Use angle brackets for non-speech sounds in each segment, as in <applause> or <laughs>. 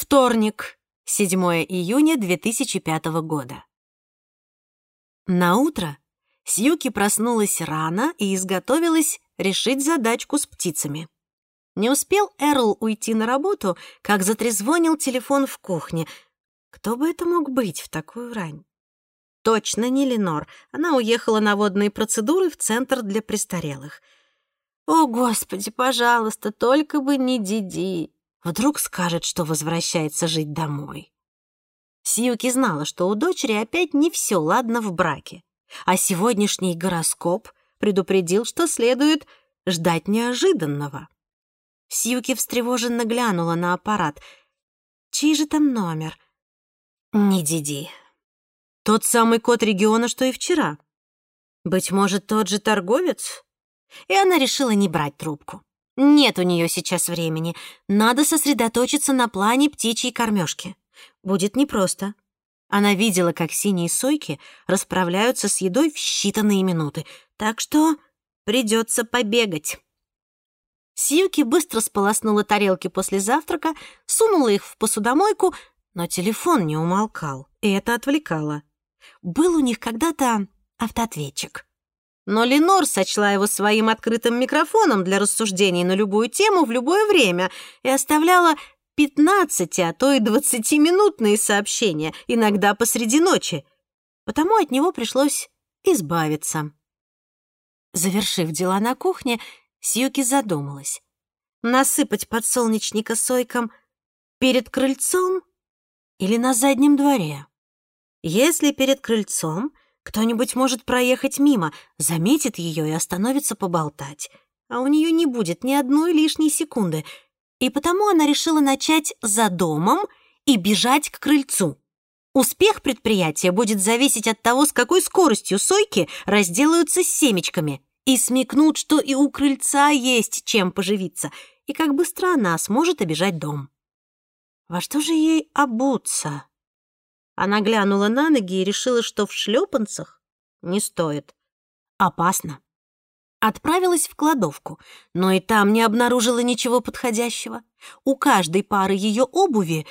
Вторник, 7 июня 2005 года. На утро Сьюки проснулась рано и изготовилась решить задачку с птицами. Не успел Эрл уйти на работу, как затрезвонил телефон в кухне. Кто бы это мог быть в такую рань? Точно не Ленор. Она уехала на водные процедуры в центр для престарелых. О, Господи, пожалуйста, только бы не Диди. Вдруг скажет, что возвращается жить домой. Сьюки знала, что у дочери опять не все ладно в браке, а сегодняшний гороскоп предупредил, что следует ждать неожиданного. Сьюки встревоженно глянула на аппарат. Чей же там номер? Не Диди. Тот самый код региона, что и вчера. Быть может, тот же торговец? И она решила не брать трубку. Нет у нее сейчас времени. Надо сосредоточиться на плане птичьей кормежки. Будет непросто. Она видела, как синие сойки расправляются с едой в считанные минуты, так что придется побегать. Сьюки быстро сполоснула тарелки после завтрака, сунула их в посудомойку, но телефон не умолкал, и это отвлекало. Был у них когда-то автоответчик но Ленор сочла его своим открытым микрофоном для рассуждений на любую тему в любое время и оставляла 15, а то и 20-минутные сообщения, иногда посреди ночи. Потому от него пришлось избавиться. Завершив дела на кухне, Сьюки задумалась. Насыпать подсолнечника сойком перед крыльцом или на заднем дворе? Если перед крыльцом — кто-нибудь может проехать мимо, заметит ее и остановится поболтать. А у нее не будет ни одной лишней секунды. И потому она решила начать за домом и бежать к крыльцу. Успех предприятия будет зависеть от того, с какой скоростью сойки разделаются с семечками и смекнут, что и у крыльца есть чем поживиться, и как быстро она сможет обижать дом. Во что же ей обуться? Она глянула на ноги и решила, что в шлепанцах не стоит. Опасно. Отправилась в кладовку, но и там не обнаружила ничего подходящего. У каждой пары ее обуви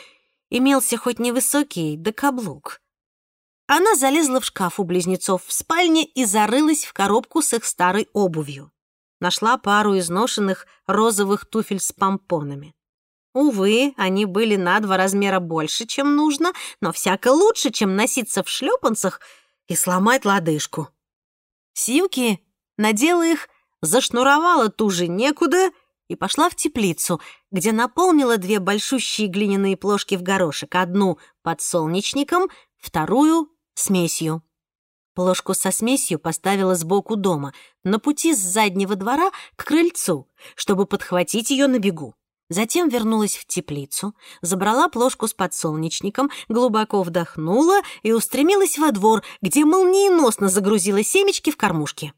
имелся хоть невысокий, да каблук. Она залезла в шкаф у близнецов в спальне и зарылась в коробку с их старой обувью. Нашла пару изношенных розовых туфель с помпонами. Увы, они были на два размера больше, чем нужно, но всяко лучше, чем носиться в шлепанцах и сломать лодыжку. Сьюки надела их, зашнуровала туже некуда и пошла в теплицу, где наполнила две большущие глиняные плошки в горошек, одну подсолнечником, вторую — смесью. Плошку со смесью поставила сбоку дома, на пути с заднего двора к крыльцу, чтобы подхватить ее на бегу. Затем вернулась в теплицу, забрала плошку с подсолнечником, глубоко вдохнула и устремилась во двор, где молниеносно загрузила семечки в кормушки.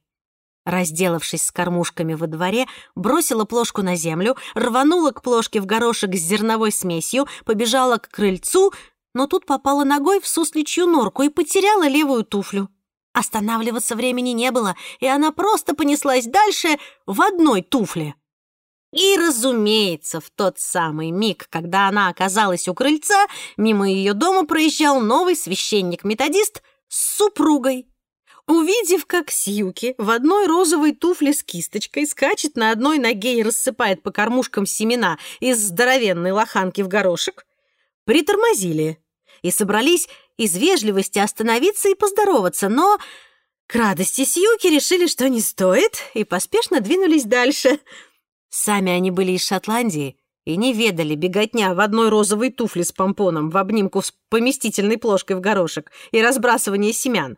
Разделавшись с кормушками во дворе, бросила плошку на землю, рванула к плошке в горошек с зерновой смесью, побежала к крыльцу, но тут попала ногой в сусличью норку и потеряла левую туфлю. Останавливаться времени не было, и она просто понеслась дальше в одной туфле. И, разумеется, в тот самый миг, когда она оказалась у крыльца, мимо ее дома проезжал новый священник-методист с супругой. Увидев, как Сьюки в одной розовой туфле с кисточкой скачет на одной ноге и рассыпает по кормушкам семена из здоровенной лоханки в горошек, притормозили и собрались из вежливости остановиться и поздороваться, но к радости Сьюки решили, что не стоит, и поспешно двинулись дальше — Сами они были из Шотландии и не ведали беготня в одной розовой туфле с помпоном в обнимку с поместительной плошкой в горошек и разбрасывание семян.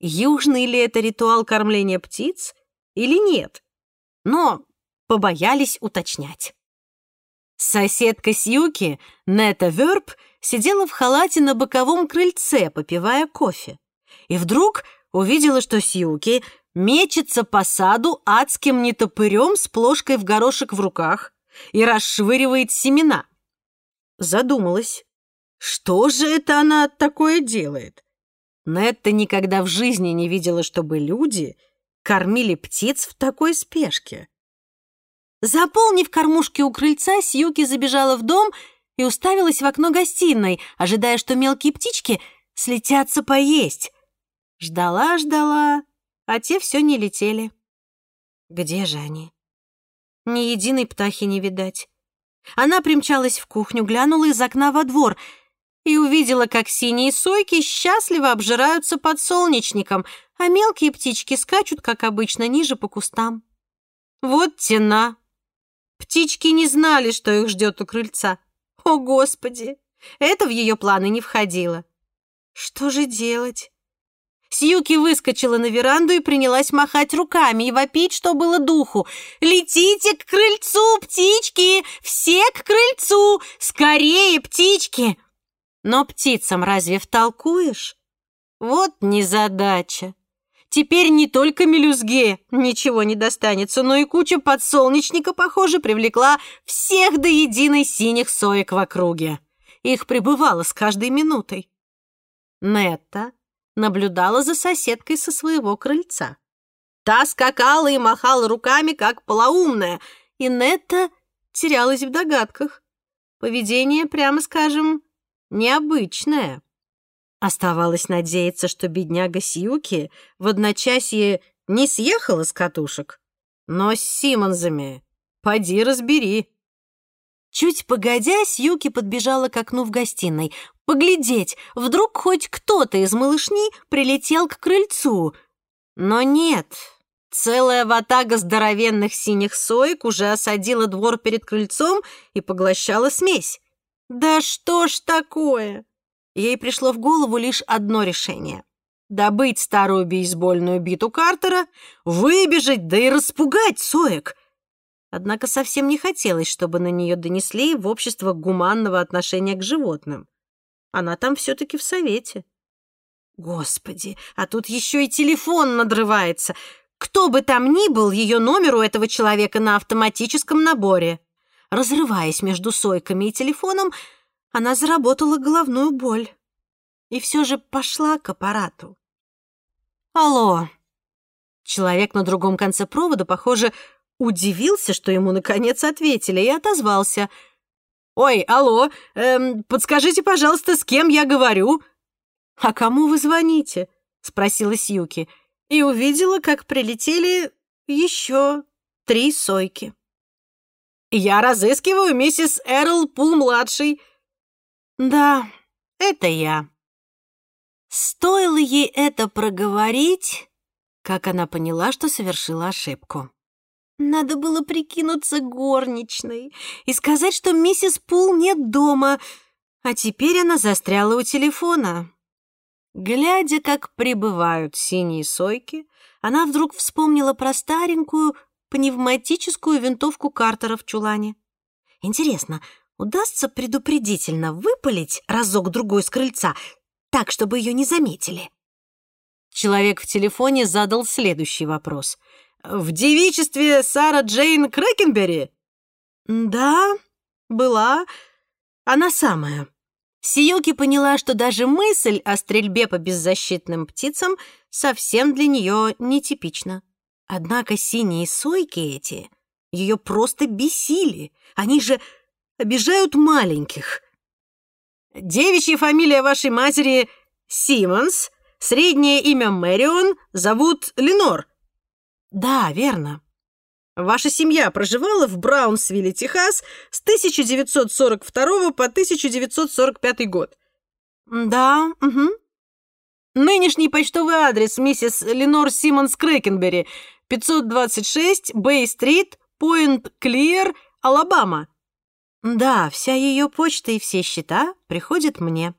Южный ли это ритуал кормления птиц или нет? Но побоялись уточнять. Соседка Сьюки, Нета Верб, сидела в халате на боковом крыльце, попивая кофе. И вдруг увидела, что Сьюки мечется по саду адским нетопырем с плошкой в горошек в руках и расшвыривает семена. Задумалась, что же это она такое делает? Нетта никогда в жизни не видела, чтобы люди кормили птиц в такой спешке. Заполнив кормушки у крыльца, Сьюки забежала в дом и уставилась в окно гостиной, ожидая, что мелкие птички слетятся поесть. Ждала, ждала, а те все не летели. Где же они? Ни единой птахи не видать. Она примчалась в кухню, глянула из окна во двор и увидела, как синие сойки счастливо обжираются под солнечником, а мелкие птички скачут, как обычно, ниже по кустам. Вот тена. Птички не знали, что их ждет у крыльца. О, Господи! Это в ее планы не входило. Что же делать? Сьюки выскочила на веранду и принялась махать руками и вопить, что было духу. «Летите к крыльцу, птички! Все к крыльцу! Скорее, птички!» Но птицам разве втолкуешь? Вот незадача. Теперь не только мелюзге ничего не достанется, но и куча подсолнечника, похоже, привлекла всех до единой синих соек в округе. Их прибывало с каждой минутой. Нетта наблюдала за соседкой со своего крыльца. Та скакала и махала руками, как полоумная, и Нетта терялась в догадках. Поведение, прямо скажем, необычное. Оставалось надеяться, что бедняга Сьюки в одночасье не съехала с катушек. Но с Симонзами поди разбери. Чуть погодя, Сьюки подбежала к окну в гостиной. Поглядеть, вдруг хоть кто-то из малышней прилетел к крыльцу. Но нет, целая ватага здоровенных синих соек уже осадила двор перед крыльцом и поглощала смесь. Да что ж такое? Ей пришло в голову лишь одно решение — добыть старую бейсбольную биту Картера, выбежать, да и распугать соек — Однако совсем не хотелось, чтобы на нее донесли в общество гуманного отношения к животным. Она там все-таки в совете. Господи, а тут еще и телефон надрывается. Кто бы там ни был, ее номер у этого человека на автоматическом наборе. Разрываясь между сойками и телефоном, она заработала головную боль. И все же пошла к аппарату. Алло. Человек на другом конце провода, похоже, удивился, что ему наконец ответили, и отозвался. «Ой, алло, эм, подскажите, пожалуйста, с кем я говорю?» «А кому вы звоните?» — спросила Сьюки, и увидела, как прилетели еще три сойки. «Я разыскиваю миссис Эрл Пул-младший». «Да, это я». Стоило ей это проговорить, как она поняла, что совершила ошибку. Надо было прикинуться горничной и сказать, что миссис Пул нет дома, а теперь она застряла у телефона. Глядя, как прибывают синие сойки, она вдруг вспомнила про старенькую пневматическую винтовку Картера в чулане. Интересно, удастся предупредительно выпалить разок-другой с крыльца, так, чтобы ее не заметили? Человек в телефоне задал следующий вопрос — в девичестве Сара Джейн Крэкенбери?» «Да, была. Она самая». Сиюки поняла, что даже мысль о стрельбе по беззащитным птицам совсем для нее нетипична. Однако синие сойки эти ее просто бесили. Они же обижают маленьких. «Девичья фамилия вашей матери Симмонс, среднее имя Мэрион, зовут Ленор», «Да, верно. Ваша семья проживала в Браунсвилле, Техас с 1942 по 1945 год?» «Да, угу». «Нынешний почтовый адрес миссис Ленор Симмонс Крэкенбери, 526 Бэй-стрит, Пойнт-Клиер, Алабама». «Да, вся ее почта и все счета приходят мне».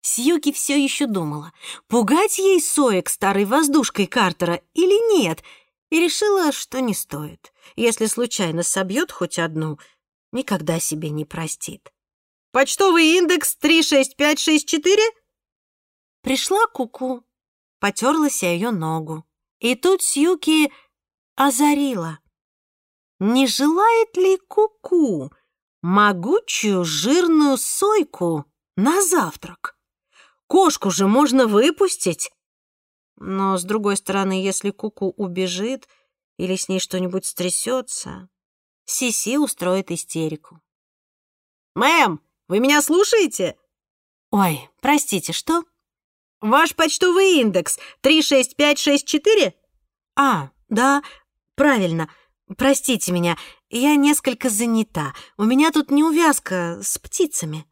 Сьюки все еще думала, пугать ей соек старой воздушкой Картера или нет, и решила, что не стоит. Если случайно собьет хоть одну, никогда себе не простит. «Почтовый индекс 36564?» Пришла Куку, -ку, потерлась о ее ногу. И тут Сьюки озарила. Не желает ли Куку -ку могучую жирную сойку на завтрак? Кошку же можно выпустить. Но, с другой стороны, если Куку убежит или с ней что-нибудь стрясется, Сиси устроит истерику. Мэм, вы меня слушаете? Ой, простите, что? Ваш почтовый индекс 36564? А, да, правильно. Простите меня, я несколько занята. У меня тут неувязка с птицами.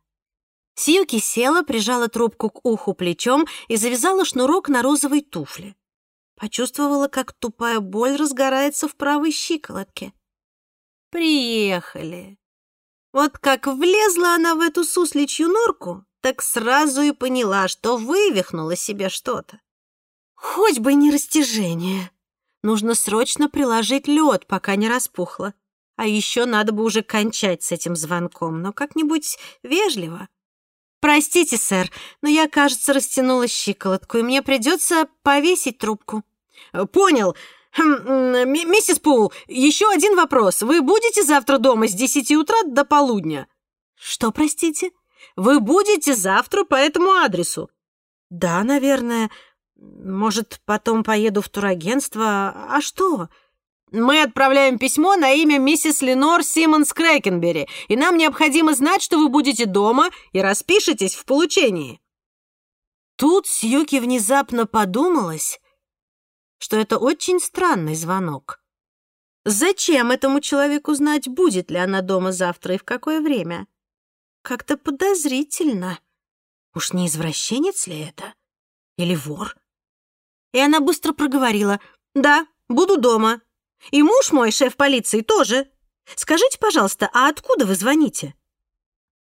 Сьюки села, прижала трубку к уху плечом и завязала шнурок на розовой туфле. Почувствовала, как тупая боль разгорается в правой щиколотке. Приехали. Вот как влезла она в эту сусличью норку, так сразу и поняла, что вывихнула себе что-то. Хоть бы не растяжение. Нужно срочно приложить лед, пока не распухло. А еще надо бы уже кончать с этим звонком, но как-нибудь вежливо. «Простите, сэр, но я, кажется, растянула щиколотку, и мне придется повесить трубку». «Понял. Хм, миссис Пул, еще один вопрос. Вы будете завтра дома с 10 утра до полудня?» «Что, простите?» «Вы будете завтра по этому адресу?» «Да, наверное. Может, потом поеду в турагентство. А что?» Мы отправляем письмо на имя миссис Ленор Симмонс Крэкенбери, и нам необходимо знать, что вы будете дома и распишетесь в получении». Тут Сьюки внезапно подумалось, что это очень странный звонок. Зачем этому человеку знать, будет ли она дома завтра и в какое время? Как-то подозрительно. Уж не извращенец ли это? Или вор? И она быстро проговорила. «Да, буду дома. И муж мой, шеф полиции, тоже. Скажите, пожалуйста, а откуда вы звоните?»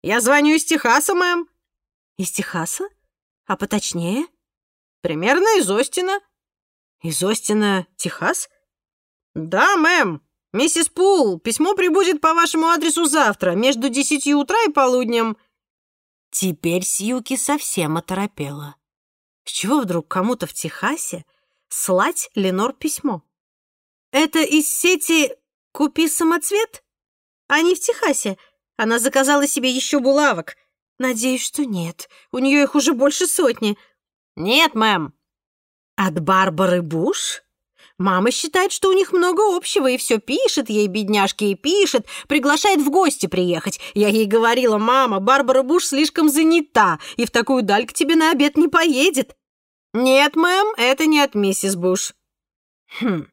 «Я звоню из Техаса, мэм». «Из Техаса? А поточнее?» «Примерно из Остина». «Из Остина, Техас?» «Да, мэм. Миссис Пул, письмо прибудет по вашему адресу завтра, между десятью утра и полуднем». Теперь Сьюки совсем оторопела. С чего вдруг кому-то в Техасе слать Ленор письмо? Это из сети «Купи самоцвет»? А не в Техасе. Она заказала себе еще булавок. Надеюсь, что нет. У нее их уже больше сотни. Нет, мэм. От Барбары Буш? Мама считает, что у них много общего, и все пишет ей, бедняжке, и пишет, приглашает в гости приехать. Я ей говорила, мама, Барбара Буш слишком занята, и в такую даль к тебе на обед не поедет. Нет, мэм, это не от миссис Буш. Хм,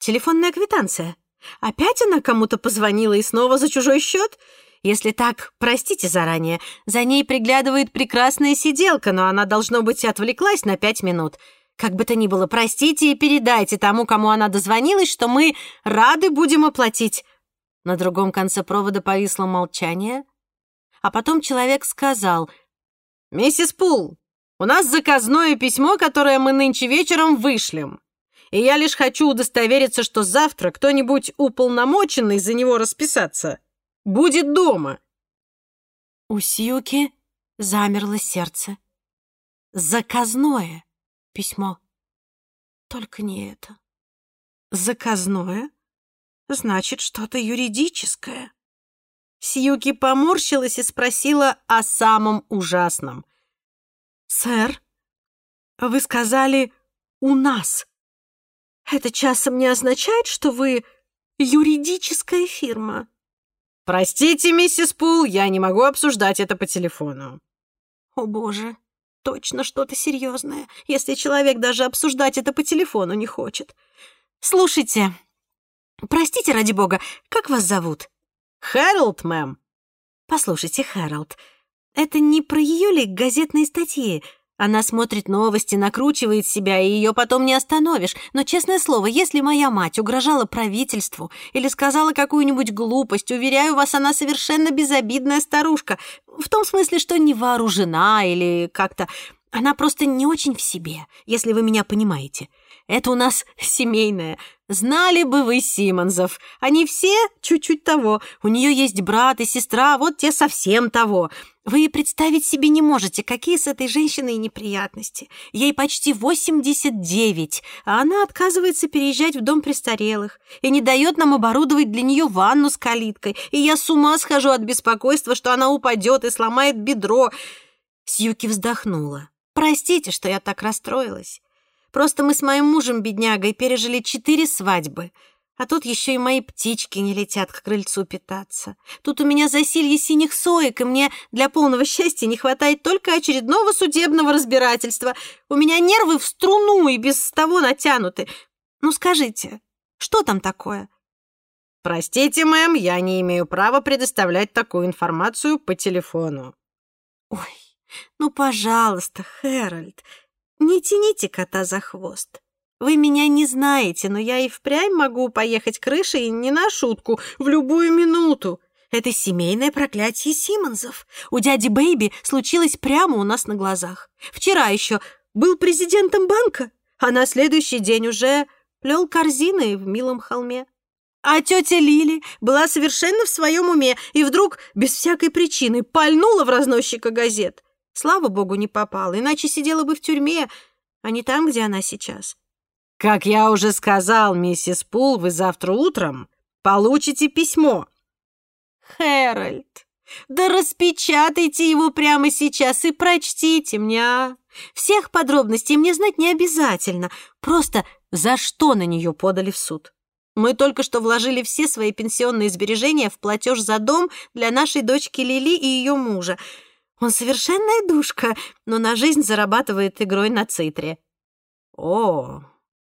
Телефонная квитанция. Опять она кому-то позвонила и снова за чужой счет? Если так, простите заранее. За ней приглядывает прекрасная сиделка, но она, должно быть, отвлеклась на пять минут. Как бы то ни было, простите и передайте тому, кому она дозвонилась, что мы рады будем оплатить. На другом конце провода повисло молчание, а потом человек сказал, «Миссис Пул, у нас заказное письмо, которое мы нынче вечером вышлем и я лишь хочу удостовериться, что завтра кто-нибудь уполномоченный за него расписаться будет дома». У Сьюки замерло сердце. Заказное письмо. Только не это. Заказное? Значит, что-то юридическое. Сьюки поморщилась и спросила о самом ужасном. «Сэр, вы сказали «у нас». Это часом не означает, что вы юридическая фирма?» «Простите, миссис Пул, я не могу обсуждать это по телефону». «О, боже, точно что-то серьезное, если человек даже обсуждать это по телефону не хочет. Слушайте, простите, ради бога, как вас зовут?» «Хэролд, мэм». «Послушайте, Хэролд, это не про ее ли газетные статьи?» Она смотрит новости, накручивает себя, и ее потом не остановишь. Но, честное слово, если моя мать угрожала правительству или сказала какую-нибудь глупость, уверяю вас, она совершенно безобидная старушка. В том смысле, что не вооружена или как-то... Она просто не очень в себе, если вы меня понимаете. Это у нас <laughs> семейное. Знали бы вы Симонзов. Они все чуть-чуть того. У нее есть брат и сестра, вот те совсем того. Вы представить себе не можете, какие с этой женщиной неприятности. Ей почти 89, а она отказывается переезжать в дом престарелых и не дает нам оборудовать для нее ванну с калиткой. И я с ума схожу от беспокойства, что она упадет и сломает бедро. Сьюки вздохнула. Простите, что я так расстроилась. Просто мы с моим мужем, беднягой, пережили четыре свадьбы. А тут еще и мои птички не летят к крыльцу питаться. Тут у меня засилье синих соек, и мне для полного счастья не хватает только очередного судебного разбирательства. У меня нервы в струну и без того натянуты. Ну скажите, что там такое?» «Простите, мэм, я не имею права предоставлять такую информацию по телефону». «Ой, ну, пожалуйста, Хэральд, не тяните кота за хвост. Вы меня не знаете, но я и впрямь могу поехать крышей не на шутку, в любую минуту. Это семейное проклятие Симмонсов. У дяди Бэйби случилось прямо у нас на глазах. Вчера еще был президентом банка, а на следующий день уже плел корзины в милом холме. А тетя Лили была совершенно в своем уме и вдруг, без всякой причины, пальнула в разносчика газет. Слава богу, не попала, иначе сидела бы в тюрьме, а не там, где она сейчас. «Как я уже сказал, миссис Пул, вы завтра утром получите письмо». «Хэральд, да распечатайте его прямо сейчас и прочтите мне, а? Всех подробностей мне знать не обязательно. Просто за что на нее подали в суд? Мы только что вложили все свои пенсионные сбережения в платеж за дом для нашей дочки Лили и ее мужа. Он совершенная душка, но на жизнь зарабатывает игрой на цитре». «О,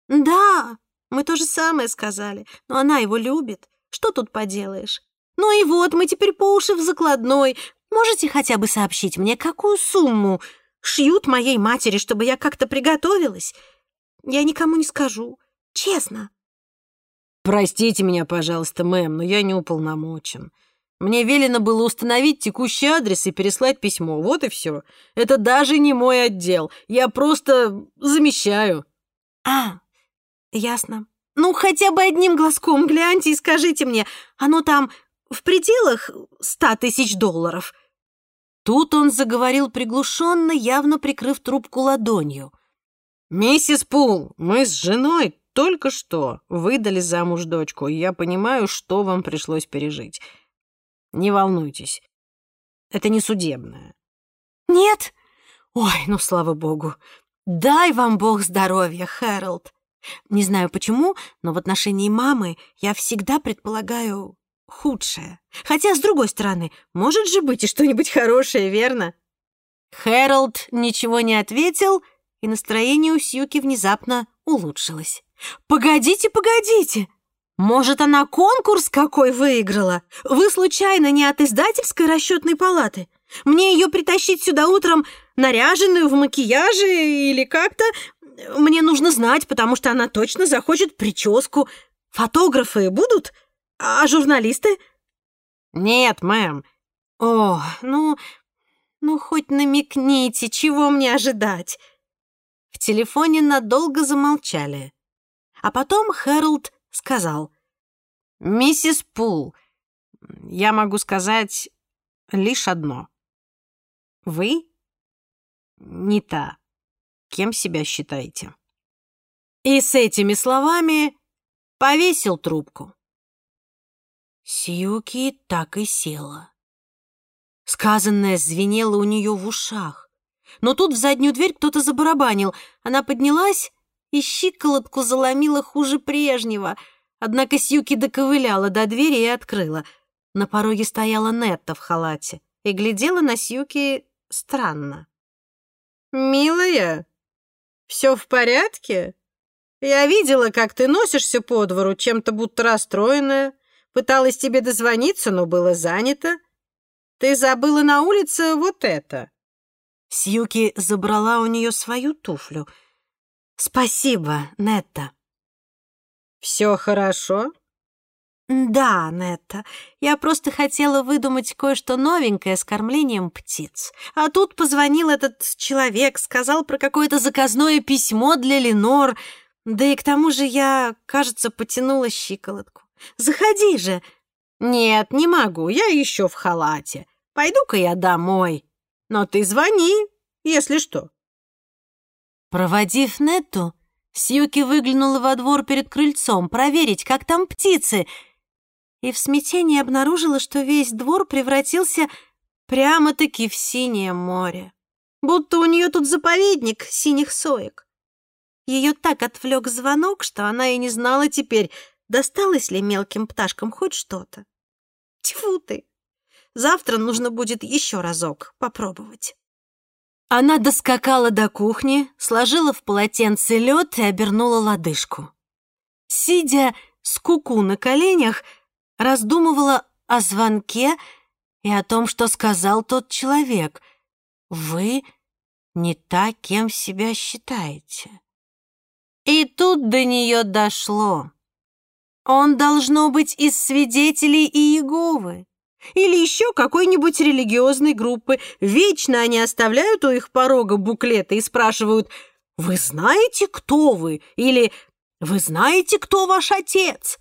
«Да, мы то же самое сказали, но она его любит. Что тут поделаешь? Ну и вот, мы теперь по уши в закладной. Можете хотя бы сообщить мне, какую сумму шьют моей матери, чтобы я как-то приготовилась? Я никому не скажу, честно». «Простите меня, пожалуйста, мэм, но я не уполномочен. Мне велено было установить текущий адрес и переслать письмо. Вот и все. Это даже не мой отдел. Я просто замещаю». «А, «Ясно. Ну, хотя бы одним глазком гляньте и скажите мне, оно там в пределах ста тысяч долларов?» Тут он заговорил приглушенно, явно прикрыв трубку ладонью. «Миссис Пул, мы с женой только что выдали замуж дочку, и я понимаю, что вам пришлось пережить. Не волнуйтесь, это не судебное». «Нет? Ой, ну, слава богу. Дай вам бог здоровья, Хэролд. Не знаю почему, но в отношении мамы я всегда предполагаю худшее. Хотя, с другой стороны, может же быть и что-нибудь хорошее, верно? Хэролд ничего не ответил, и настроение у Сьюки внезапно улучшилось. «Погодите, погодите! Может, она конкурс какой выиграла? Вы случайно не от издательской расчетной палаты? Мне ее притащить сюда утром наряженную в макияже или как-то? Мне нужно знать, потому что она точно захочет прическу. Фотографы будут? А журналисты? Нет, мэм. О, ну, ну хоть намекните, чего мне ожидать. В телефоне надолго замолчали. А потом Хэролд сказал. «Миссис Пул, я могу сказать лишь одно. Вы не та кем себя считаете. И с этими словами повесил трубку. Сьюки так и села. Сказанное звенело у нее в ушах. Но тут в заднюю дверь кто-то забарабанил. Она поднялась и щиколотку заломила хуже прежнего. Однако Сьюки доковыляла до двери и открыла. На пороге стояла Нетта в халате и глядела на Сьюки странно. «Милая, все в порядке? Я видела, как ты носишься по двору, чем-то будто расстроенная. Пыталась тебе дозвониться, но было занято. Ты забыла на улице вот это». Сьюки забрала у нее свою туфлю. «Спасибо, Нетта». «Все хорошо?» «Да, Нетта, я просто хотела выдумать кое-что новенькое с кормлением птиц. А тут позвонил этот человек, сказал про какое-то заказное письмо для Ленор. Да и к тому же я, кажется, потянула щиколотку. Заходи же!» «Нет, не могу, я еще в халате. Пойду-ка я домой. Но ты звони, если что». Проводив Нетту, Сьюки выглянула во двор перед крыльцом проверить, как там птицы — и в смятении обнаружила, что весь двор превратился прямо-таки в синее море. Будто у нее тут заповедник синих соек. Ее так отвлек звонок, что она и не знала теперь, досталось ли мелким пташкам хоть что-то. Тьфу ты! Завтра нужно будет еще разок попробовать. Она доскакала до кухни, сложила в полотенце лед и обернула лодыжку. Сидя с куку на коленях, раздумывала о звонке и о том, что сказал тот человек. «Вы не та, кем себя считаете». И тут до нее дошло. Он должно быть из свидетелей Иеговы или еще какой-нибудь религиозной группы. Вечно они оставляют у их порога буклеты и спрашивают «Вы знаете, кто вы?» или «Вы знаете, кто ваш отец?»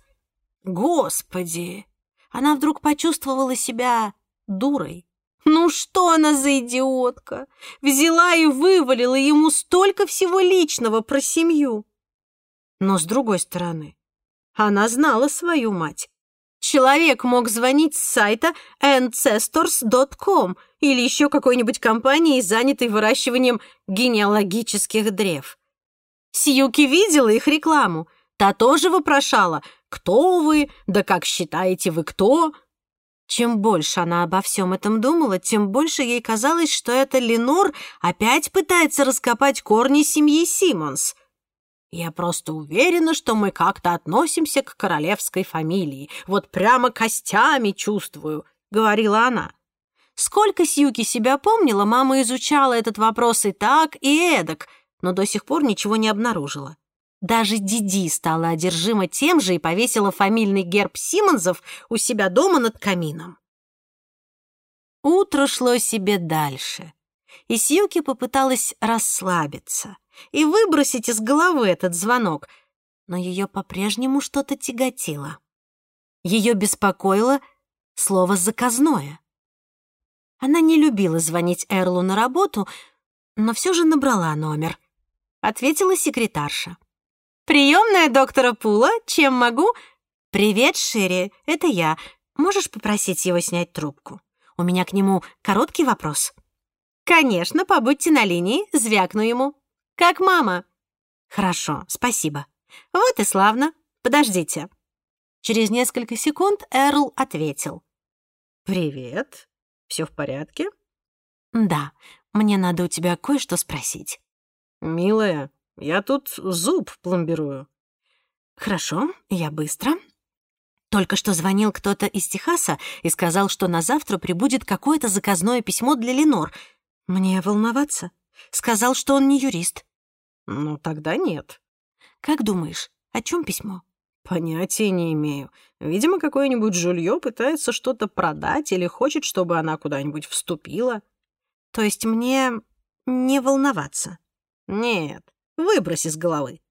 Господи! Она вдруг почувствовала себя дурой. Ну что она за идиотка? Взяла и вывалила ему столько всего личного про семью. Но с другой стороны, она знала свою мать. Человек мог звонить с сайта ancestors.com или еще какой-нибудь компании, занятой выращиванием генеалогических древ. Сьюки видела их рекламу. Та тоже вопрошала «Кто вы? Да как считаете вы кто?» Чем больше она обо всем этом думала, тем больше ей казалось, что эта Ленор опять пытается раскопать корни семьи Симмонс. Я просто уверена, что мы как-то относимся к королевской фамилии. Вот прямо костями чувствую», — говорила она. Сколько Сьюки себя помнила, мама изучала этот вопрос и так, и эдак, но до сих пор ничего не обнаружила. Даже Диди стала одержима тем же и повесила фамильный герб Симонзов у себя дома над камином. Утро шло себе дальше, и Сьюки попыталась расслабиться и выбросить из головы этот звонок, но ее по-прежнему что-то тяготило. Ее беспокоило слово «заказное». Она не любила звонить Эрлу на работу, но все же набрала номер. Ответила секретарша. «Приемная доктора Пула, чем могу?» «Привет, Шерри, это я. Можешь попросить его снять трубку? У меня к нему короткий вопрос». «Конечно, побудьте на линии, звякну ему». Как мама?» «Хорошо, спасибо. Вот и славно. Подождите». Через несколько секунд Эрл ответил. «Привет. Все в порядке?» «Да, мне надо у тебя кое-что спросить». «Милая, я тут зуб пломбирую». «Хорошо, я быстро». Только что звонил кто-то из Техаса и сказал, что на завтра прибудет какое-то заказное письмо для Ленор. Мне волноваться. Сказал, что он не юрист. Ну, тогда нет. Как думаешь, о чем письмо? Понятия не имею. Видимо, какое-нибудь жулье пытается что-то продать или хочет, чтобы она куда-нибудь вступила. То есть мне не волноваться? Нет, выбрось из головы.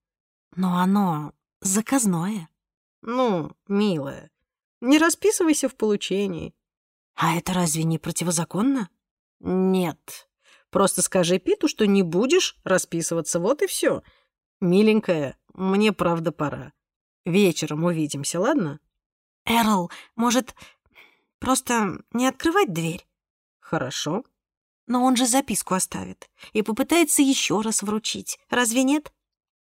Но оно заказное. Ну, милая, не расписывайся в получении. А это разве не противозаконно? Нет. Просто скажи Питу, что не будешь расписываться, вот и все. Миленькая, мне правда пора. Вечером увидимся, ладно? Эрл, может, просто не открывать дверь? Хорошо. Но он же записку оставит и попытается еще раз вручить. Разве нет?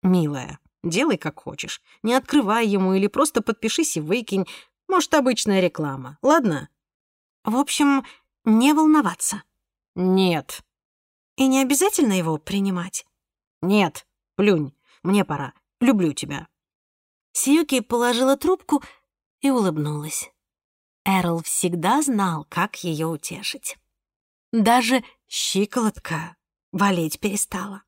Милая, делай как хочешь. Не открывай ему или просто подпишись и выкинь. Может, обычная реклама, ладно? В общем, не волноваться. Нет, и не обязательно его принимать? Нет, плюнь, мне пора. Люблю тебя. Сьюки положила трубку и улыбнулась. Эрл всегда знал, как ее утешить. Даже щиколотка болеть перестала.